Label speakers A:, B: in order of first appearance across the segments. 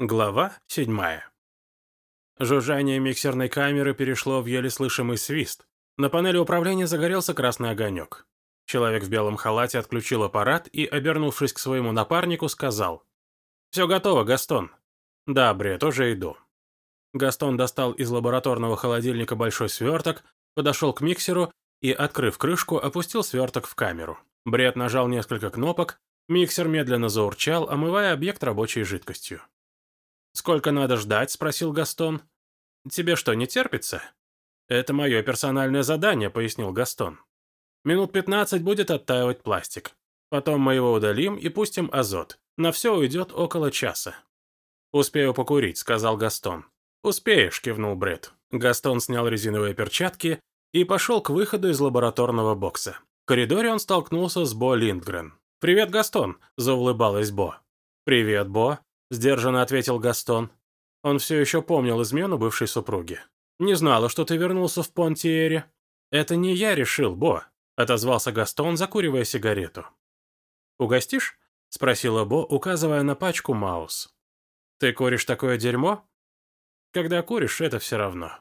A: Глава седьмая. Жужжание миксерной камеры перешло в еле слышимый свист. На панели управления загорелся красный огонек. Человек в белом халате отключил аппарат и, обернувшись к своему напарнику, сказал. «Все готово, Гастон». «Да, Бред, уже иду». Гастон достал из лабораторного холодильника большой сверток, подошел к миксеру и, открыв крышку, опустил сверток в камеру. Бред нажал несколько кнопок, миксер медленно заурчал, омывая объект рабочей жидкостью. «Сколько надо ждать?» – спросил Гастон. «Тебе что, не терпится?» «Это мое персональное задание», – пояснил Гастон. «Минут пятнадцать будет оттаивать пластик. Потом мы его удалим и пустим азот. На все уйдет около часа». «Успею покурить», – сказал Гастон. «Успеешь», – кивнул Бред. Гастон снял резиновые перчатки и пошел к выходу из лабораторного бокса. В коридоре он столкнулся с Бо Линдгрен. «Привет, Гастон», – заулыбалась Бо. «Привет, Бо», — сдержанно ответил Гастон. Он все еще помнил измену бывшей супруги. «Не знала, что ты вернулся в Понтиере». «Это не я решил, Бо», — отозвался Гастон, закуривая сигарету. «Угостишь?» — спросила Бо, указывая на пачку Маус. «Ты куришь такое дерьмо?» «Когда куришь, это все равно».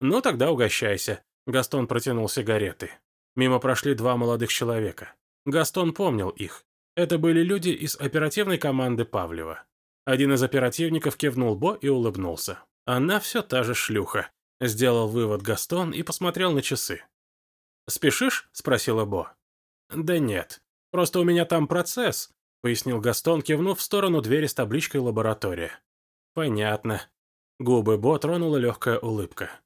A: «Ну, тогда угощайся», — Гастон протянул сигареты. Мимо прошли два молодых человека. Гастон помнил их. Это были люди из оперативной команды Павлева. Один из оперативников кивнул Бо и улыбнулся. «Она все та же шлюха», — сделал вывод Гастон и посмотрел на часы. «Спешишь?» — спросила Бо. «Да нет, просто у меня там процесс», — пояснил Гастон, кивнув в сторону двери с табличкой «Лаборатория». «Понятно». Губы Бо тронула легкая улыбка.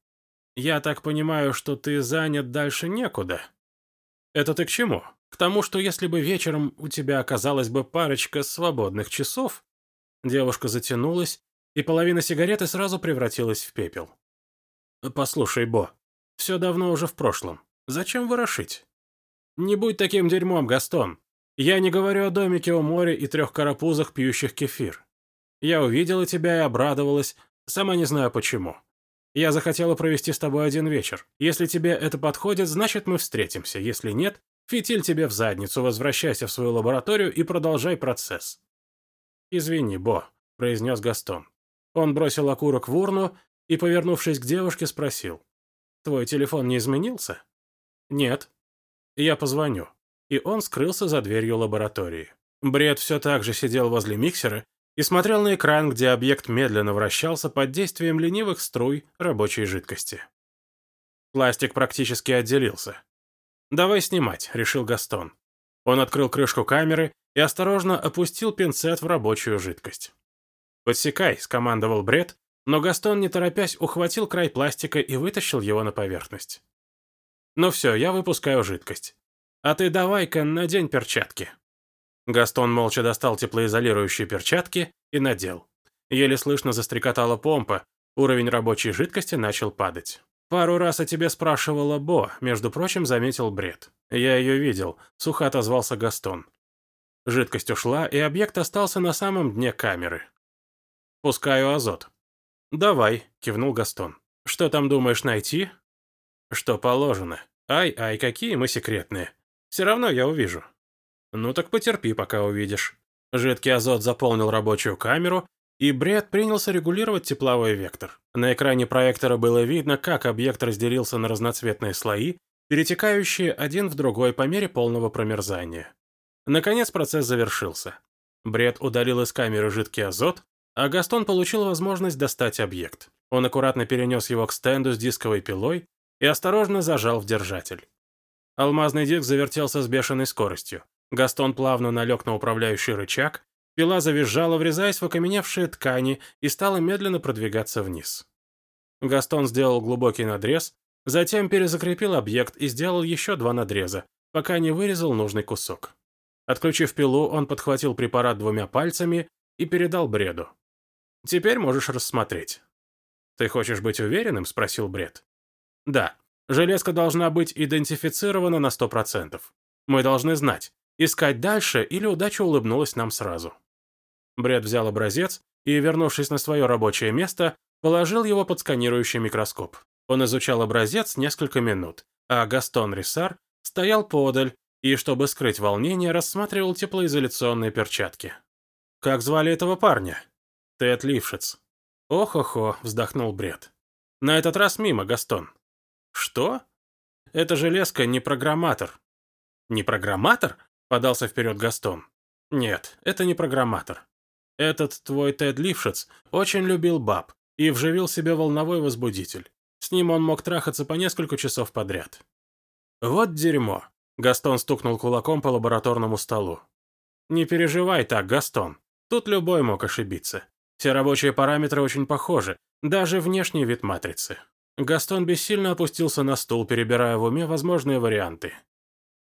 A: «Я так понимаю, что ты занят дальше некуда?» «Это ты к чему?» «К тому, что если бы вечером у тебя оказалась бы парочка свободных часов, Девушка затянулась, и половина сигареты сразу превратилась в пепел. «Послушай, Бо, все давно уже в прошлом. Зачем ворошить?» «Не будь таким дерьмом, Гастон. Я не говорю о домике у моря и трех карапузах, пьющих кефир. Я увидела тебя и обрадовалась, сама не знаю почему. Я захотела провести с тобой один вечер. Если тебе это подходит, значит мы встретимся. Если нет, фитиль тебе в задницу, возвращайся в свою лабораторию и продолжай процесс. «Извини, Бо», — произнес Гастон. Он бросил окурок в урну и, повернувшись к девушке, спросил. «Твой телефон не изменился?» «Нет». «Я позвоню». И он скрылся за дверью лаборатории. Бред все так же сидел возле миксера и смотрел на экран, где объект медленно вращался под действием ленивых струй рабочей жидкости. Пластик практически отделился. «Давай снимать», — решил Гастон. Он открыл крышку камеры и осторожно опустил пинцет в рабочую жидкость. «Подсекай», — скомандовал Бред, но Гастон, не торопясь, ухватил край пластика и вытащил его на поверхность. «Ну все, я выпускаю жидкость. А ты давай-ка надень перчатки». Гастон молча достал теплоизолирующие перчатки и надел. Еле слышно застрекотала помпа, уровень рабочей жидкости начал падать. «Пару раз о тебе спрашивала Бо», между прочим, заметил Бред. «Я ее видел», — сухо отозвался Гастон. Жидкость ушла, и объект остался на самом дне камеры. «Пускаю азот». «Давай», — кивнул Гастон. «Что там думаешь найти?» «Что положено. Ай-ай, какие мы секретные. Все равно я увижу». «Ну так потерпи, пока увидишь». Жидкий азот заполнил рабочую камеру, и Бред принялся регулировать тепловой вектор. На экране проектора было видно, как объект разделился на разноцветные слои, перетекающие один в другой по мере полного промерзания. Наконец процесс завершился. Бред удалил из камеры жидкий азот, а Гастон получил возможность достать объект. Он аккуратно перенес его к стенду с дисковой пилой и осторожно зажал в держатель. Алмазный диск завертелся с бешеной скоростью. Гастон плавно налег на управляющий рычаг, пила завизжала, врезаясь в окаменевшие ткани, и стала медленно продвигаться вниз. Гастон сделал глубокий надрез, затем перезакрепил объект и сделал еще два надреза, пока не вырезал нужный кусок. Отключив пилу, он подхватил препарат двумя пальцами и передал Бреду. «Теперь можешь рассмотреть». «Ты хочешь быть уверенным?» – спросил Бред. «Да. Железка должна быть идентифицирована на сто процентов. Мы должны знать, искать дальше или удача улыбнулась нам сразу». Бред взял образец и, вернувшись на свое рабочее место, положил его под сканирующий микроскоп. Он изучал образец несколько минут, а Гастон Рисар стоял подаль и, чтобы скрыть волнение, рассматривал теплоизоляционные перчатки. «Как звали этого парня?» Тед Лившиц. «Ох-охо», — вздохнул Бред. «На этот раз мимо, Гастон». «Что? Это железка не программатор». «Не программатор?» — подался вперед Гастон. «Нет, это не программатор. Этот твой Тед Лившиц очень любил баб и вживил себе волновой возбудитель. С ним он мог трахаться по несколько часов подряд». «Вот дерьмо», — Гастон стукнул кулаком по лабораторному столу. «Не переживай так, Гастон. Тут любой мог ошибиться. Все рабочие параметры очень похожи, даже внешний вид матрицы. Гастон бессильно опустился на стул, перебирая в уме возможные варианты.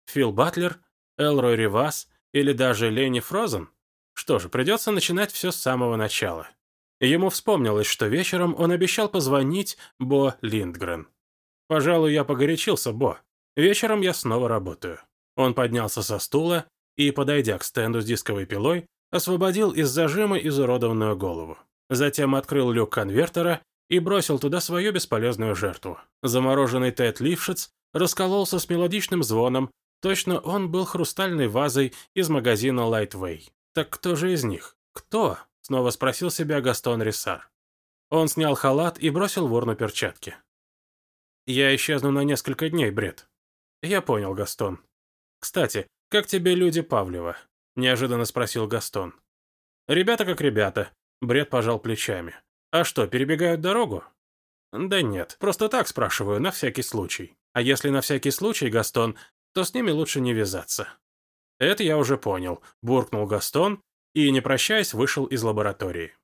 A: Фил Батлер, Элрой Ривас или даже Ленни Фрозен? Что же, придется начинать все с самого начала. Ему вспомнилось, что вечером он обещал позвонить Бо Линдгрен. «Пожалуй, я погорячился, Бо. Вечером я снова работаю». Он поднялся со стула и, подойдя к стенду с дисковой пилой, освободил из зажима изуродованную голову. Затем открыл люк конвертера и бросил туда свою бесполезную жертву. Замороженный Тед Лившиц раскололся с мелодичным звоном, точно он был хрустальной вазой из магазина Lightway. Так кто же из них? Кто? Снова спросил себя Гастон Рисар. Он снял халат и бросил в урну перчатки. «Я исчезну на несколько дней, Бред». «Я понял, Гастон. Кстати, как тебе люди Павлева? — неожиданно спросил Гастон. «Ребята как ребята», — Бред пожал плечами. «А что, перебегают дорогу?» «Да нет, просто так спрашиваю, на всякий случай. А если на всякий случай, Гастон, то с ними лучше не вязаться». «Это я уже понял», — буркнул Гастон и, не прощаясь, вышел из лаборатории.